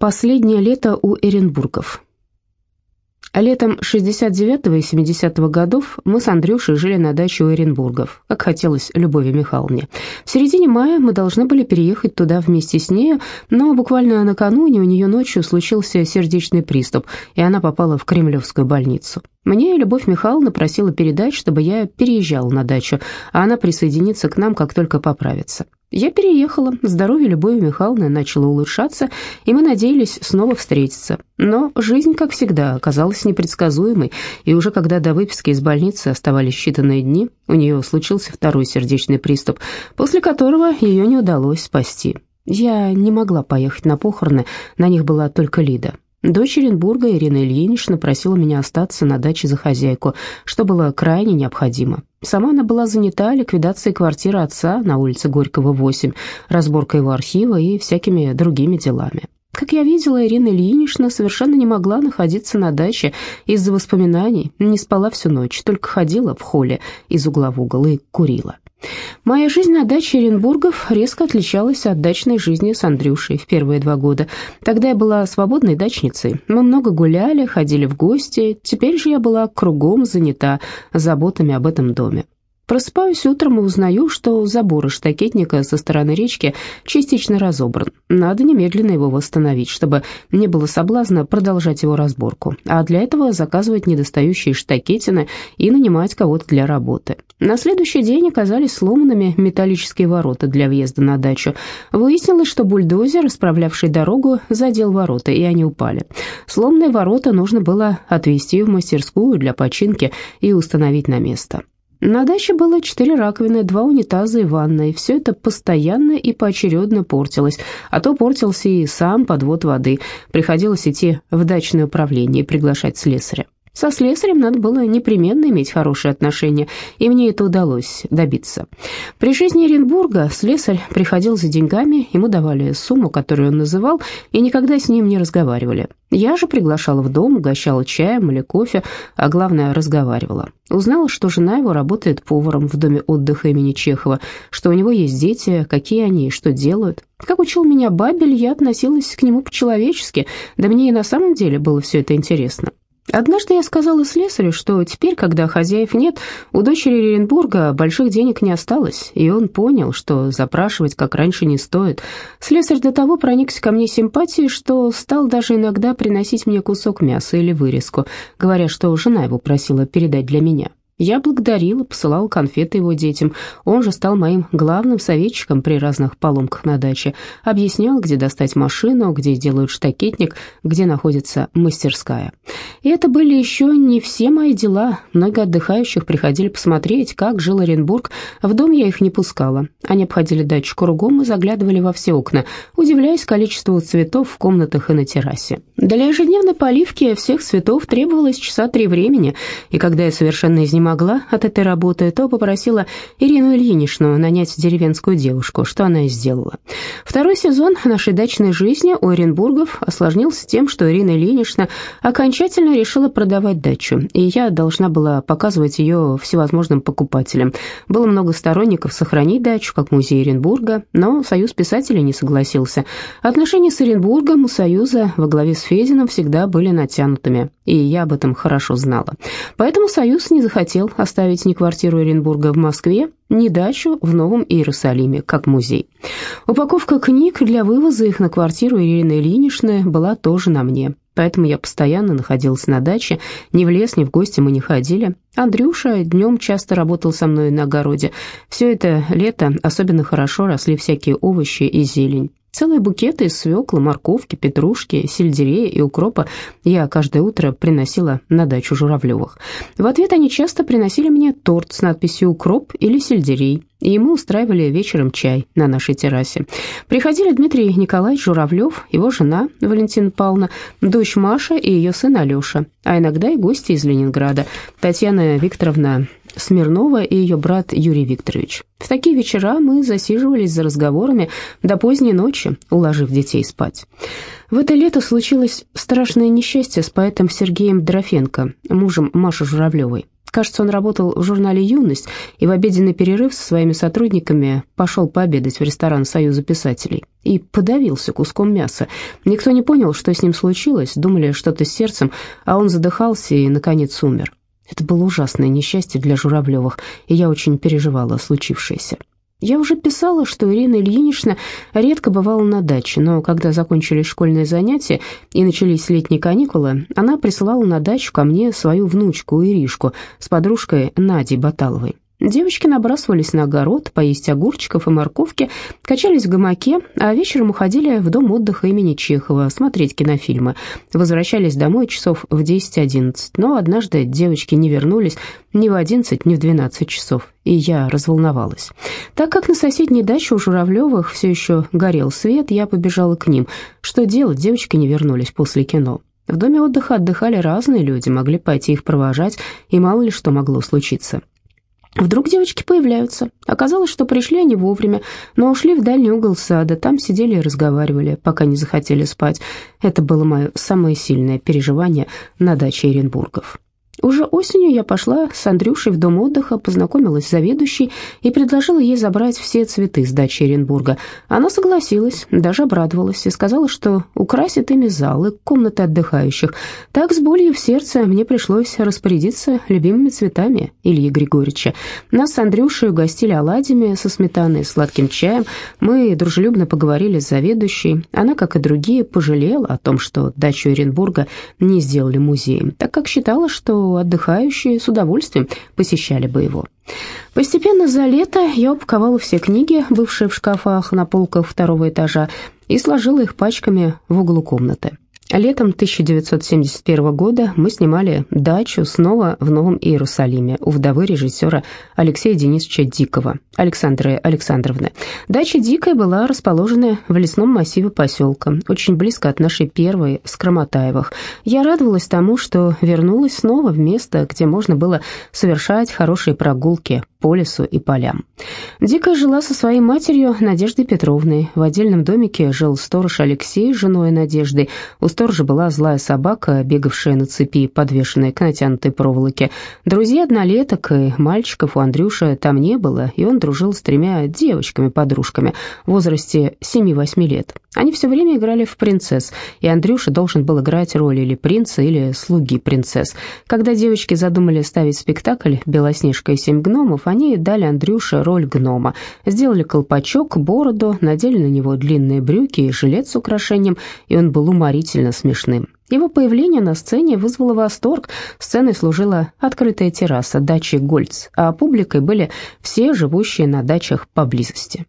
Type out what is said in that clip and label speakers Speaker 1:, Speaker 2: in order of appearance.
Speaker 1: Последнее лето у Эренбургов. Летом 69-го и 70-го годов мы с Андрюшей жили на даче у Эренбургов, как хотелось Любови Михайловне. В середине мая мы должны были переехать туда вместе с нею, но буквально накануне у нее ночью случился сердечный приступ, и она попала в Кремлевскую больницу. Мне Любовь Михайловна просила передать, чтобы я переезжал на дачу, а она присоединится к нам, как только поправится. Я переехала, здоровье Любови Михайловны начало улучшаться, и мы надеялись снова встретиться. Но жизнь, как всегда, оказалась непредсказуемой, и уже когда до выписки из больницы оставались считанные дни, у нее случился второй сердечный приступ, после которого ее не удалось спасти. Я не могла поехать на похороны, на них была только Лида. Дочь Оренбурга Ирина Ильинична просила меня остаться на даче за хозяйку, что было крайне необходимо. Сама она была занята ликвидацией квартиры отца на улице Горького, 8, разборкой его архива и всякими другими делами. Как я видела, Ирина Ильинична совершенно не могла находиться на даче из-за воспоминаний, не спала всю ночь, только ходила в холле из угла в угол и курила. Моя жизнь на даче Оренбургов резко отличалась от дачной жизни с Андрюшей в первые два года. Тогда я была свободной дачницей. Мы много гуляли, ходили в гости. Теперь же я была кругом занята заботами об этом доме. Просыпаюсь утром и узнаю, что забор из штакетника со стороны речки частично разобран. Надо немедленно его восстановить, чтобы не было соблазна продолжать его разборку, а для этого заказывать недостающие штакетины и нанимать кого-то для работы. На следующий день оказались сломанными металлические ворота для въезда на дачу. Выяснилось, что бульдозер, расправлявший дорогу, задел ворота, и они упали. Сломанные ворота нужно было отвезти в мастерскую для починки и установить на место. На даче было четыре раковины, два унитаза и ванна, и все это постоянно и поочередно портилось, а то портился и сам подвод воды. Приходилось идти в дачное управление и приглашать слесаря. Со слесарем надо было непременно иметь хорошие отношения, и мне это удалось добиться. При жизни Оренбурга слесарь приходил за деньгами, ему давали сумму, которую он называл, и никогда с ним не разговаривали. Я же приглашала в дом, угощала чаем или кофе, а главное, разговаривала. Узнала, что жена его работает поваром в доме отдыха имени Чехова, что у него есть дети, какие они и что делают. Как учил меня Бабель, я относилась к нему по-человечески, да мне и на самом деле было все это интересно. Однажды я сказала слесарю, что теперь, когда хозяев нет, у дочери Оренбурга больших денег не осталось, и он понял, что запрашивать как раньше не стоит. Слесарь до того проникся ко мне симпатией, что стал даже иногда приносить мне кусок мяса или вырезку, говоря, что жена его просила передать для меня. Я благодарила, посылала конфеты его детям. Он же стал моим главным советчиком при разных поломках на даче. Объяснял, где достать машину, где делают штакетник, где находится мастерская. И это были еще не все мои дела. Много отдыхающих приходили посмотреть, как жил Оренбург. В дом я их не пускала. Они обходили дачу кругом и заглядывали во все окна, удивляясь количеству цветов в комнатах и на террасе. Для ежедневной поливки всех цветов требовалось часа три времени, и когда я совершенно изнемогла, могла от этой работы, то попросила Ирину Ильиничну нанять деревенскую девушку, что она и сделала. Второй сезон нашей дачной жизни у Оренбургов осложнился тем, что Ирина Ильинична окончательно решила продавать дачу, и я должна была показывать ее всевозможным покупателям. Было много сторонников сохранить дачу, как музей Оренбурга, но Союз писателей не согласился. Отношения с Оренбургом у Союза во главе с Федином всегда были натянутыми, и я об этом хорошо знала. Поэтому Союз не захотел хотел оставить ни квартиру Оренбурга в Москве, ни дачу в Новом Иерусалиме, как музей. Упаковка книг для вывоза их на квартиру Ирины Ильиничны была тоже на мне, поэтому я постоянно находилась на даче, ни в лес, ни в гости мы не ходили. Андрюша днем часто работал со мной на огороде. Все это лето особенно хорошо росли всякие овощи и зелень. Целые букеты из свеклы, морковки, петрушки, сельдерея и укропа я каждое утро приносила на дачу Журавлевых. В ответ они часто приносили мне торт с надписью «Укроп» или «Сельдерей», и мы устраивали вечером чай на нашей террасе. Приходили Дмитрий Николаевич Журавлев, его жена Валентина Павловна, дочь Маша и ее сын Алеша, а иногда и гости из Ленинграда, Татьяна Викторовна Смирнова и ее брат Юрий Викторович. В такие вечера мы засиживались за разговорами до поздней ночи, уложив детей спать. В это лето случилось страшное несчастье с поэтом Сергеем Дорофенко, мужем Маши Журавлевой. Кажется, он работал в журнале «Юность» и в обеденный перерыв со своими сотрудниками пошел пообедать в ресторан Союза писателей и подавился куском мяса. Никто не понял, что с ним случилось, думали что-то с сердцем, а он задыхался и, наконец, умер. Это было ужасное несчастье для Журавлевых, и я очень переживала случившееся. Я уже писала, что Ирина Ильинична редко бывала на даче, но когда закончились школьные занятия и начались летние каникулы, она присылала на дачу ко мне свою внучку Иришку с подружкой Надей Баталовой. Девочки набрасывались на огород, поесть огурчиков и морковки, качались в гамаке, а вечером уходили в дом отдыха имени Чехова смотреть кинофильмы. Возвращались домой часов в 10-11, но однажды девочки не вернулись ни в 11, ни в 12 часов, и я разволновалась. Так как на соседней даче у Журавлевых все еще горел свет, я побежала к ним. Что делать, девочки не вернулись после кино. В доме отдыха отдыхали разные люди, могли пойти их провожать, и мало ли что могло случиться. Вдруг девочки появляются. Оказалось, что пришли они вовремя, но ушли в дальний угол сада. Там сидели и разговаривали, пока не захотели спать. Это было мое самое сильное переживание на даче Оренбургов. Уже осенью я пошла с Андрюшей в дом отдыха, познакомилась с заведующей и предложила ей забрать все цветы с дачи Оренбурга. Она согласилась, даже обрадовалась и сказала, что украсит ими залы, комнаты отдыхающих. Так с болью в сердце мне пришлось распорядиться любимыми цветами Ильи Григорьевича. Нас с Андрюшей угостили оладьями со сметаной, сладким чаем. Мы дружелюбно поговорили с заведующей. Она, как и другие, пожалела о том, что дачу Оренбурга не сделали музеем, так как считала, что отдыхающие с удовольствием посещали бы его. Постепенно за лето я упаковала все книги, бывшие в шкафах на полках второго этажа, и сложила их пачками в углу комнаты. Летом 1971 года мы снимали дачу снова в Новом Иерусалиме у вдовы режиссера Алексея Денисовича Дикого, Александры Александровны. Дача Дикая была расположена в лесном массиве поселка, очень близко от нашей первой, в Скромотаевых. Я радовалась тому, что вернулась снова в место, где можно было совершать хорошие прогулки по лесу и полям. Дикая жила со своей матерью Надеждой Петровной. В отдельном домике жил сторож Алексей с женой Надеждой. У сторожа была злая собака, бегавшая на цепи, подвешенная к натянутой проволоке. Друзей однолеток и мальчиков у Андрюша там не было, и он дружил с тремя девочками-подружками в возрасте 7-8 лет. Они все время играли в принцесс, и Андрюша должен был играть роль или принца, или слуги принцесс. Когда девочки задумали ставить спектакль «Белоснежка и семь гномов», они дали Андрюше роль гнома. Сделали колпачок, бороду, надели на него длинные брюки и жилет с украшением, и он был уморительно смешным. Его появление на сцене вызвало восторг. Сценой служила открытая терраса дачи Гольц, а публикой были все живущие на дачах поблизости.